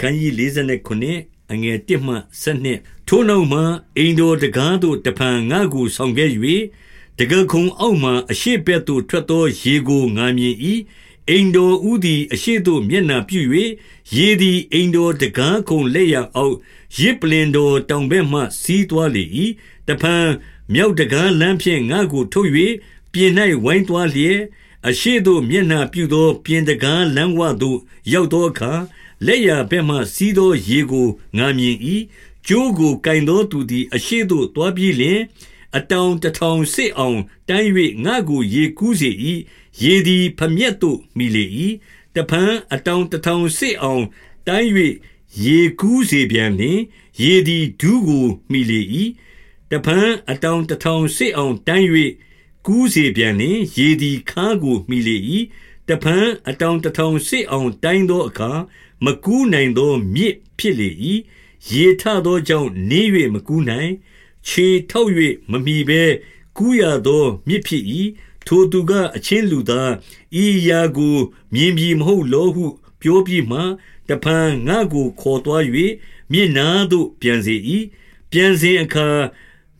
ခန်းကြီး49အငယ်1မှ7ထိုနောက်မှအိမ်တော်တကားသို့တဖန်ငါကိုဆောင်ခဲ့၍တကခုံအောက်မှအရှိဘက်သို့ထွက်သောရေကိုငာမြင်၏အိမ်တော်ဦးသည်အရှိသို့မျက်နှာပြု၍ရေသည်အိမ်တော်တကားခုံလက်ရအောက်ရစ်ပလင်တော်တောင်ဘက်မှစီးသွားလေ၏တဖန်မြောက်တကားလမ်းဖြင့်ငါကိုထုတ်၍ပြင်၌ဝိုင်းသွားလျက် အရှိတို့မျက်နှာပြုသော ပြင်တကားလမ်းဝသို့ ရောက်သောအခါလက်ရဘက်မှစီးသောရေကိုငာမြင်၏ကျိုးကိုကင်သောသူသည် အရှိတို့တွားပြီးလျင်အတောင်တထောင်စစ်အောင်တိုင်း၍ငါကိုရေကူးစေ၏ရေသည်ဖမျက်သို့မိလေ၏တဖန်အတောင်တထောင်စစ်အောင်တိုင်း၍ရေကူးစေပြန်လျင်ရေသည်ဒူးကိုမိလေ၏တဖန်အတောင်တထောင်စစ်အောင်တိုင်း၍ ကူးစေပြန်လျင်ရေသည်ခါကိုမိလေ၏တဖန်အတောင်တထောင်စစ်အောင်တိုင်းသောအခါမကူးနိုင်သောမြစ်ဖြစ်လေ၏ရေထသောကြောင့်နေ၍မကူးနိုင် ခြေထောက်၍မမီဘဲကူးရသောမြစ်ဖြစ်၏ထိုသူကအချင်းလူသားဤရာကိုမြင်ပြီးမဟုတ်လောဟု ပြောပြီးမှတဖန်ငါကိုခေါ်သွား၍မြစ်နာသို့ပြန်စေ၏ပြန်စဉ်အခါ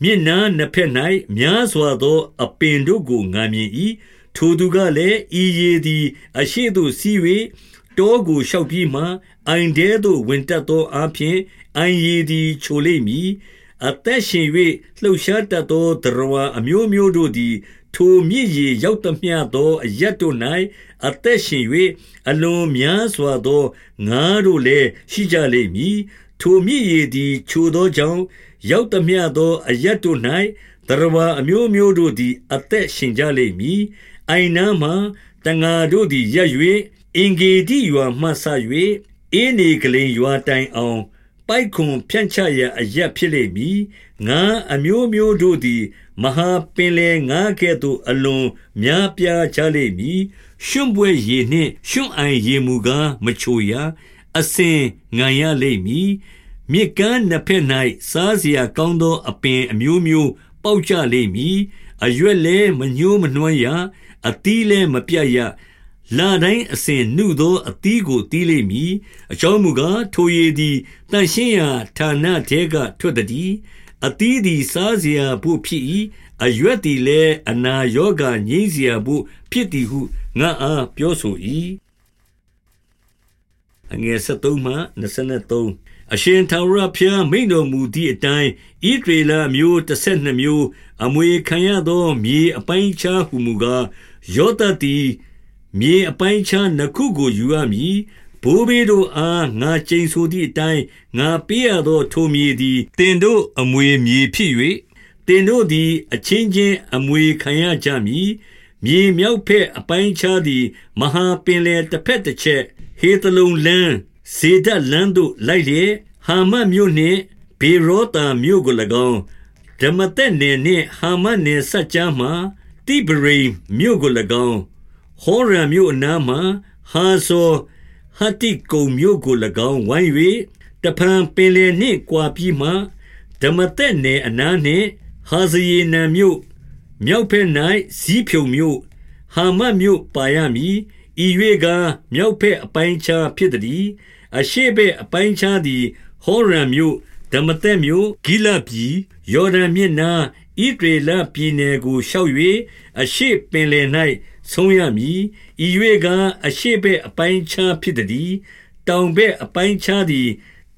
မြစ်နာနှစ်ဖက်၌များစွာသော အပင်တို့ကိုငာမြင်၏ထိုသူကလည်းဤရေသည် အရှိတို့စီး၍တောကိုလျှောက်ပြီးမှအိုင်တဲသို့ဝင်တက်သောအဖြစ်အိုင်ရည်သည်ချိုလိမ့်မည်အသက်ရှင်၍လှုပ်ရှားတတ်သောတရဝအမျိုးမျိုးတို့သည် ထိုမြည်ရည်ရောက်သမျှသောအရက်တို့၌အသက်ရှင်၍အလွန်များစွာသောငါတို့လည်းရှိကြလိမ့်မည်ထိုမြည်ရည်သည်ချိုသောကြောင့်ရောက်သမျှသောအရက်တို့၌တရဝအမျိုးမျိုးတို့သည် အသက်ရှင်ကြလိမ့်မည်အိုင်နာမှတငါတို့သည်ရက်၍အင်ဂေတိရွာမှဆ၍အေးနေကလေးရွာတိုင်အောင် ပိုက်ခွန်ဖြန့်ချရာအရက်ဖြစ်လိမ့်မည်ငါအမျိုးမျိုးတို့သည် မဟာပင်လေငါကဲ့သို့အလွန်များပြားကြလိမ့်မည်ရွှွန့်ပွဲရေနှင့်ရွှွန့်အိုင်ရေမူကားမချိုရအစင်ငံရလိမ့်မည်မြေကမ်းနှစ်ဖက်၌စားစရာကောင်းသော အပင်အမျိုးမျိုးပေါက်ကြလိမ့်မည်အရွက်လည်းမညှိုးမနှွမ်းရအသီးလည်းမပြတ်ရ လာတိုင်းအစဉ်နှုသောအသီးကိုတီးလိမ့်မည်အကြောင်းမူကားထိုရည်သည်တန်ရှင်းရာဌာနထဲကထွက်သည်အသီးသည်စားเสียဖို့ဖြစ်၏အရွက်သည်လည်းအနာယောဂငြိမ်းเสียဖို့ဖြစ်သည်ဟုငါအားပြောဆို၏အငယ်73မှ23အရှင်ထာဝရဘုရားမိန်တော်မူသည့်အတိုင်းဣဒရေလမျိုး12မျိုးအမွေခံရသောမြေအပိုင်းခြားဟုမူကားယောသတိ မြေအပိုင်းခြားနှစ်ခုကိုယူရမည်ဘိုးဘေးတို့အားငါကျိန်ဆိုသည့်အတိုင်းငါပေးရသော ထိုမြေသည်တင်တို့အမွေမြေဖြစ်၍တင်တို့သည် အချင်းချင်းအမွေခံရကြမည်မြေမြောက်ဖက်အပိုင်းခြားသည် မဟာပင်လေတစ်ဖက်တစ်ချက်ဟေသလုံလန်းဇေဒလန်းတို့လိုက်လျက်ဟာမတ်မြို့နှင့်ဘေရောတာမြို့ကို၎င်းဓမ္မသက်နယ်နှင့်ဟာမတ်နယ်ဆက်ကြားမှတိဘရိမြို့ကို၎င်း ဟောရံမြို့အနားမှာဟာဇောဟတိကုံမြို့ကို၎င်းဝိုင်း၍တဖန်ပင်လယ်နှင့်ကွာပြီးမှဓမ္မသက်နယ်အနားနှင့်ဟာဇယေနံမြို့မြောက်ဖက်၌ဇီးဖြုံမြို့ဟာမတ်မြို့ပါရမည်ဤ၍ကမြောက်ဖက်အပိုင်းခြားဖြစ်သည်အရှိဘက်အပိုင်းခြားသည်ဟောရံမြို့ဓမ္မသက်မြို့ဂိလပြည်ယော်ဒန်မြစ်နာဣဒေလပြည်နယ်ကိုရှောက်၍အရှိပင်လယ်၌ ဆုံးရမည်ဤ၍ကအရှိဘက်အပိုင်းခြားဖြစ်သည်တောင်ဘက်အပိုင်းခြားသည်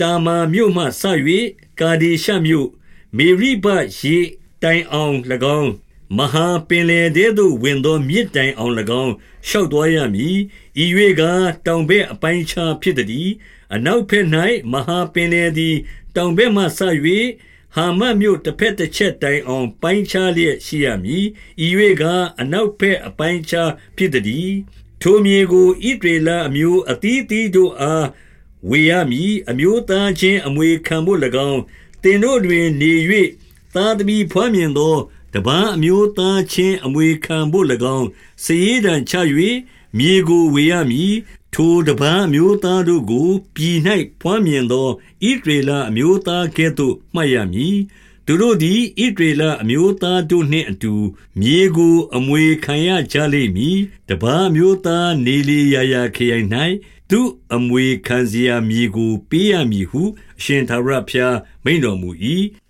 တာမာမြို့မှဆ၍ကာဒေရှမြို့မေရိဘရေတိုင်အောင်၎င်းမဟာပင်လေတဲ့သို့ဝင်သောမြစ်တိုင်အောင်၎င်းရှောက်သွားရမည်ဤ၍ကတောင်ဘက်အပိုင်းခြားဖြစ်သည်အနောက်ဘက်၌မဟာပင်လေသည်တောင်ဘက်မှဆ၍ ဟာမတ်မြို့တစ်ဖက်တစ်ချက်တိုင်အောင် ပိုင်းခြားလျက်ရှိရမည်ဤ၍ကအနောက်ဘက်အပိုင်းခြားဖြစ်သည် ထိုမြေကိုဣဒေလအမျိုးအသီးသီးတို့အားဝေရမည်အမျိုးသားချင်းအမွေခံဖို့၎င်းတင်တို့တွင်နေ၍သားသမီးဖွားမြင်သောတပန်းအမျိုးသားချင်းအမွေခံဖို့၎င်းစည်ရန်ချ၍မြေကိုဝေရမည် ထိုတပန်းအမျိုးသားတို့ကိုပြည်၌ဖွားမြင်သောဣဒေလအမျိုးသားကဲ့သို့မှတ်ရမည်သူတို့သည်ဣဒေလအမျိုးသားတို့နှင့်အတူမြေကိုအမွေခံရကြလိမ့်မည်တပန်းအမျိုးသားနေလီယာယာခရိုင်၌သူအမွေခံစရာမြေကိုပေးရမည်ဟု အရှင်ထာဝရဘုရားမိန့်တော်မူ၏။